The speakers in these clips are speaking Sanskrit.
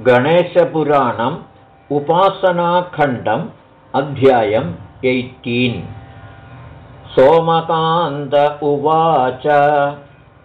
गणेशपुराणम् उपासनाखण्डम् अध्यायम् एय्टीन्। सोमकान्त उवाच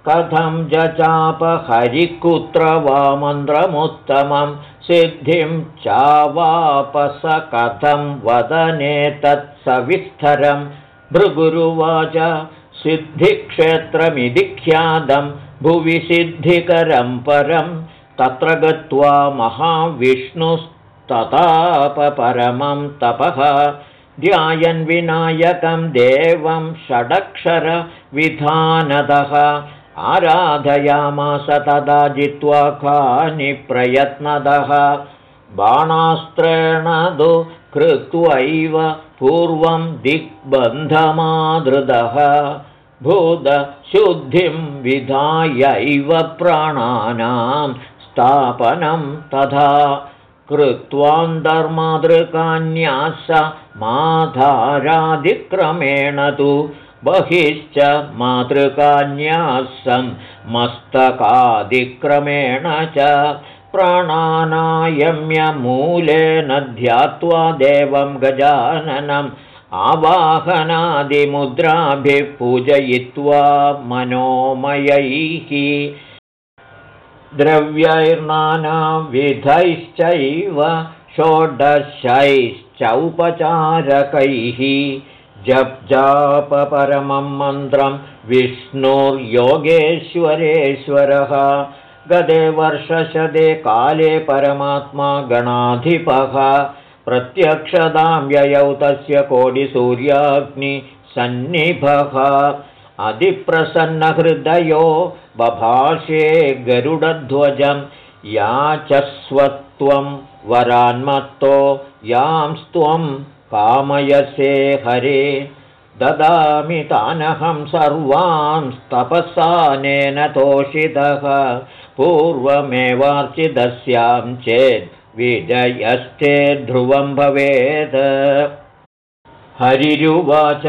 कथं जचापहरिकुत्र वा मन्त्रमुत्तमं? सिद्धिं चावापस कथं वदने तत्सविस्तरं भृगुरुवाच सिद्धिक्षेत्रमिति ख्यातं भुवि सिद्धिकरं परम् तत्र गत्वा महाविष्णुस्ततापपरमं तपः। ध्यायन् विनायकं देवं षडक्षरविधानदः आराधयामास तदा जित्वा कानि प्रयत्नदः बाणास्त्रेण तु कृत्वैव पूर्वं दिग्बन्धमादृदः भूतशुद्धिं विधायैव प्राणानां स्थापनं तथा कृत्वान्तर्मातृकान्यास माधारादिक्रमेण तु बहिश्च मातृकान्यासं मस्तकादिक्रमेण च प्राणानायम्यमूलेन ध्यात्वा देवं गजाननम् आवाहनादिमुद्राभिः पूजयित्वा मनोमयैः द्रव्यैर्नानाविधैश्चैव षोडशैश्चौपचारकैः जप्जापपरमं मन्त्रं विष्णुर्योगेश्वरेश्वरः गदे वर्षशदे काले परमात्मा गणाधिपः। प्रत्यक्षतां व्ययौ तस्य कोटिसूर्याग्निसन्निभः अधिप्रसन्नहृदयो बभाषे गरुडध्वजं याचस्वत्वं वरान्मत्तो यांस्त्वं कामयसे हरे। ददामि तानहं सर्वांस्तपसानेन तोषितः पूर्वमेवार्चिदस्यां चेद् विजयस्ते ध्रुवं भवेत्। हरिरुवाच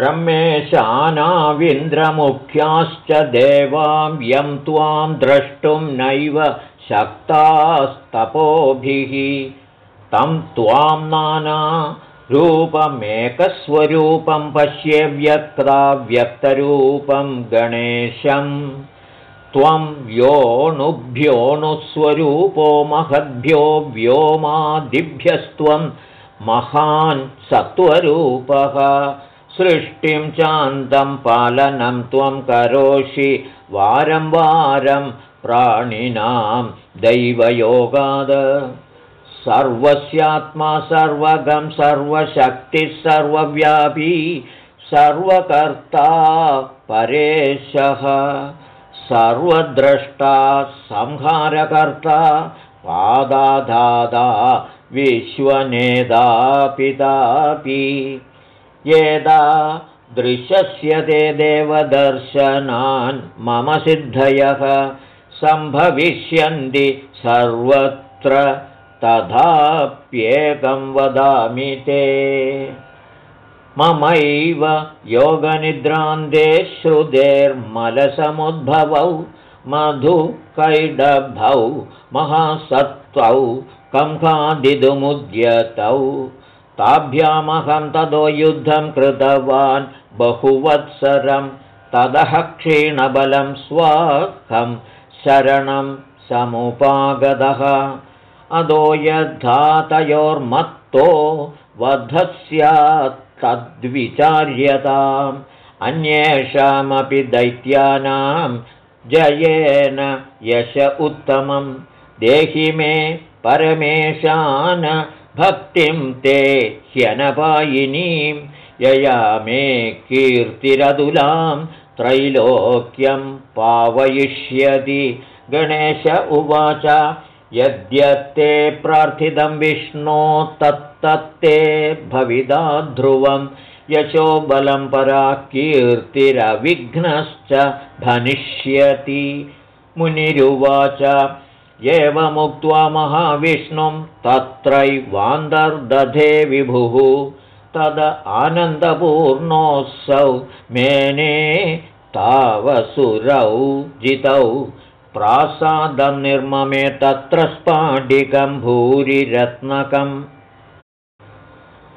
ब्रह्मेशानाविन्द्रमुख्याश्च देवां यं त्वां द्रष्टुं नैव शक्तास्तपोभिः। तं त्वां नाना रूपमेकस्वरूपं पश्ये व्यक्ताव्यक्तरूपं गणेशम् त्वं व्योऽणुभ्योऽणुस्वरूपो महद्भ्यो व्योमादिभ्यस्त्वं महान् सत्त्वरूपः सृष्टिं चान्तं पालनं त्वं करोषि। वारं वारं प्राणिनां दैवयोगाद। सर्वस्यात्मा सर्वगं सर्वशक्तिः सर्वव्यापी सर्वकर्ता परेशः। सर्वद्रष्टा संहारकर्ता पादाधादा विश्वनेदापितापि यदा दृश्यस्य ते देवदर्शनान् मम सिद्धयः सम्भविष्यन्ति सर्वत्र तथाप्येकं वदामि ते। ममैव योगनिद्रान्ते श्रुतेर्मलसमुद्भवौ मधुकैडभौ महासत्त्वौ कम्खादिदुमुद्यतौ ताभ्यामहं ततो युद्धं कृतवान् बहुवत्सरं ततः क्षीणबलं स्वाहं शरणं समुपागतः। अदो यद्धातयोर्मत्तो वधस्यात् तद्विचार्यताम् अन्येषामपि दैत्यानां जयेन यश उत्तमं। देहि मे परमेशान भक्तिं ते ह्यनपायिनीं यया मे कीर्तिरदुलां त्रैलोक्यं पावयिष्यति। गणेश उवाच यद्यत्ते प्रार्थितं विष्णो तत्तत्ते भविदा ध्रुवं यशो बलं परा कीर्तिरविघ्नश्च धनिष्यति मुनिरुवाच एवमुक्त्वा महाविष्णुं तत्रैवान्तर्दधे विभुः। तद आनन्दपूर्णोऽसौ मेने तावसुरौ जितौ। प्रासादं निर्ममे तत्र स्फाटिकं भूरिरत्नकम्।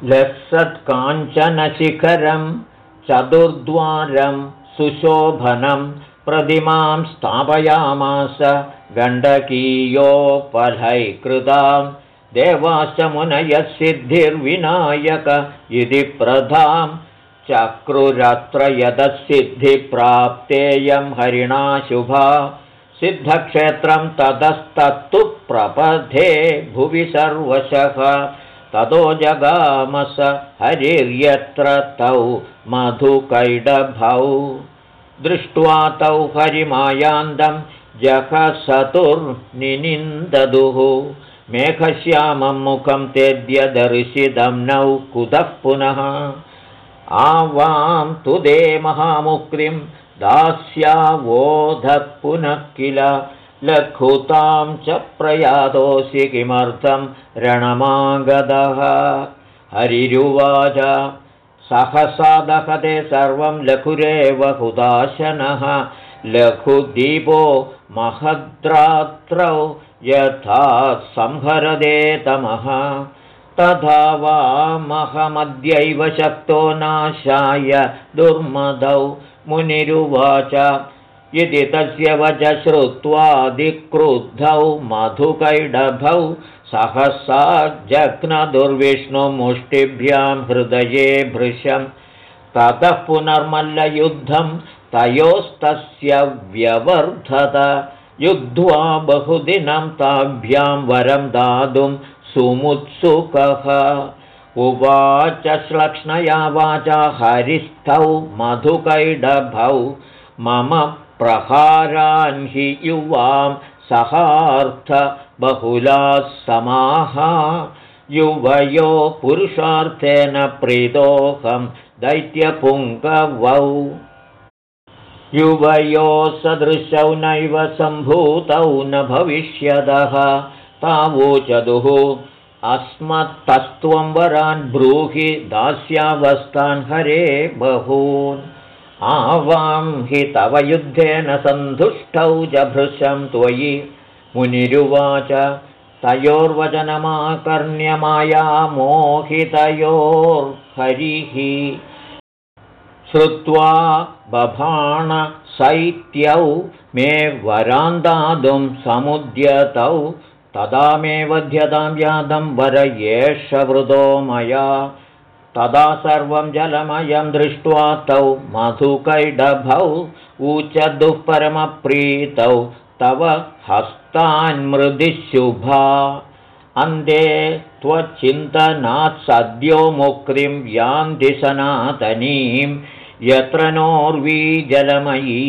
लसत्काञ्चनशिखरं चतुर्द्वारं सुशोभनं प्रतिमां स्थापयामास गण्डकीयोपलैकृतां देवाश्च मुनयः सिद्धिर्विनायक इति प्रधां चक्रुरत्र यदसिद्धिप्राप्तेयं हरिणा शुभा सिद्धक्षेत्रं ततस्तत्तु प्रपथे भुवि सर्वशः। ततो जगामस हरिर्यत्र तौ मधुकैडभौ दृष्ट्वा तौ हरिमायान्दं जहसतुर्निनिन्ददुः। मेघश्यामं मुखं तेद्यदर्शितं नौ कुतः पुनः। आवां तु दे महामुक्तिं दास्यावोधः पुनः किल? लघुतां च प्रयातोऽसि किमर्थं रणमागतः? हरिरुवाच सहसा दहते सर्वं लघुरेव हुदाशनः। लघुदीपो महद्रात्रौ यथा संहरदे तमः। तथा वामहमद्यैव शक्तो नाशाय दुर्मदौ। मुनिरुवाच इति तस्य वच श्रुत्वादिक्रुद्धौ मधुकैडभौ सहसा जघ्नदुर्विष्णुमुष्टिभ्यां हृदये भृशं ततः पुनर्मल्लयुद्धं तयोस्तस्य व्यवर्धत। युद्ध्वा बहुदिनं ताभ्यां वरं दातुं सुमुत्सुकः। उवाच श्लक्ष्णया वाचा हरिस्थौ मधुकैडभौ मम प्रहारान् हि युवां सहार्थ बहुलाः समाः युवयो पुरुषार्थेन प्रीतोऽहं दैत्यपुङ्गवौ। युवयो सदृशौ नैव सम्भूतौ न भविष्यदः। तावोचदुः अस्मत्तस्त्वं वरान् ब्रूहि दास्यावस्थान् हरे बहून् आवां हि तव युद्धेन सन्तुष्टौ जभृशं त्वयि। मुनिरुवाच तयोर्वचनमाकर्ण्यमाया मोहितयोर्हरिः। श्रुत्वा बभाणशैत्यौ मे वरान्दातुं समुद्यतौ तदा मे वध्यतां यादं वर एष वृतो मया तदा सर्वं जलमयं दृष्ट्वा तौ मधुकैडभौ परमप्रीतौ तव हस्तान्मृदिशुभा अन्ते त्वच्चिन्तनात् सद्यो मुक्तिं यान्ति सनातनीं। यत्र नोर्वी जलमयी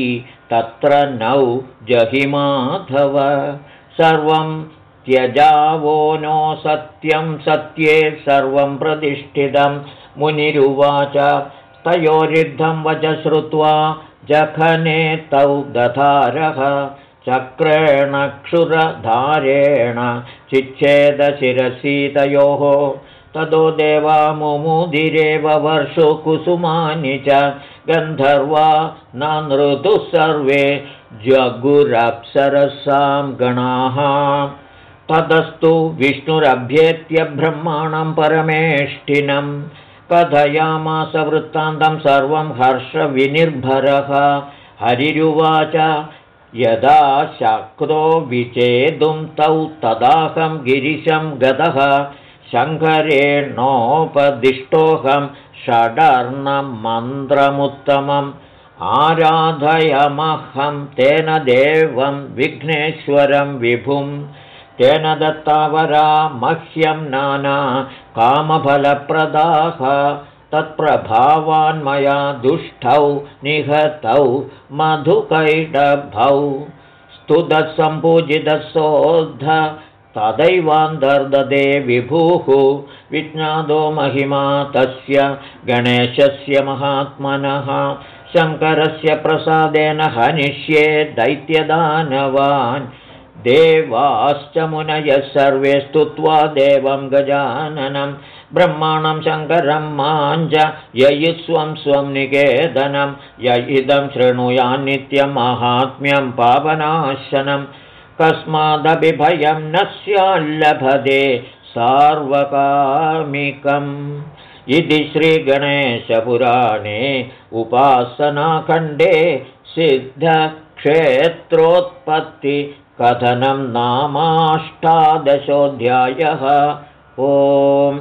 तत्र नौ जहिमाधव सर्वं त्यजावो नो सत्यं सत्ये सर्वं प्रतिष्ठितं। मुनिरुवाच तयोरिद्धं वच श्रुत्वा जखने तौ दधारः। चक्रेण क्षुरधारेण चिच्छेदशिरसीतयोः। ततो देवा मुमुदिरेव वर्षु कुसुमानि च गन्धर्वा न सर्वे जगुरप्सरसां गणाः ततस्तु विष्णुरभ्येत्य ब्रह्माणं परमेष्ठिनं कथयामास वृत्तान्तं सर्वं हर्षविनिर्भरः। हरिरुवाच यदा शक्रो विचेदुं तौ तदाहं गिरिशं गतः शङ्करेणोपदिष्टोऽहं षडर्णं मन्त्रमुत्तमम्। आराधयमहं तेन देवं विघ्नेश्वरं विभुम् तेन दत्तावरा मह्यं नाना कामफलप्रदाः। तत्प्रभावान्मया दुष्टौ निहतौ मधुकैडभौ स्तुतसम्पूजितसोऽध तदैवान्तर्ददे विभुः। विज्ञातो महिमा तस्य गणेशस्य महात्मनः। शङ्करस्य प्रसादेन हनिष्ये दैत्यदानवान् देवाश्च मुनयः सर्वे स्तुत्वा देवं गजाननं ब्रह्माणं शङ्करं माञ्च य स्वं निकेतनं य इदं शृणुयान्नित्यं माहात्म्यं पावनाशनं कस्मादपि भयं न स्याल्लभते सार्वकामिकम् इति श्रीगणेशपुराणे उपासनाखण्डे सिद्धक्षेत्रोत्पत्तिकथनं नामाष्टादशोऽध्यायः। ओम्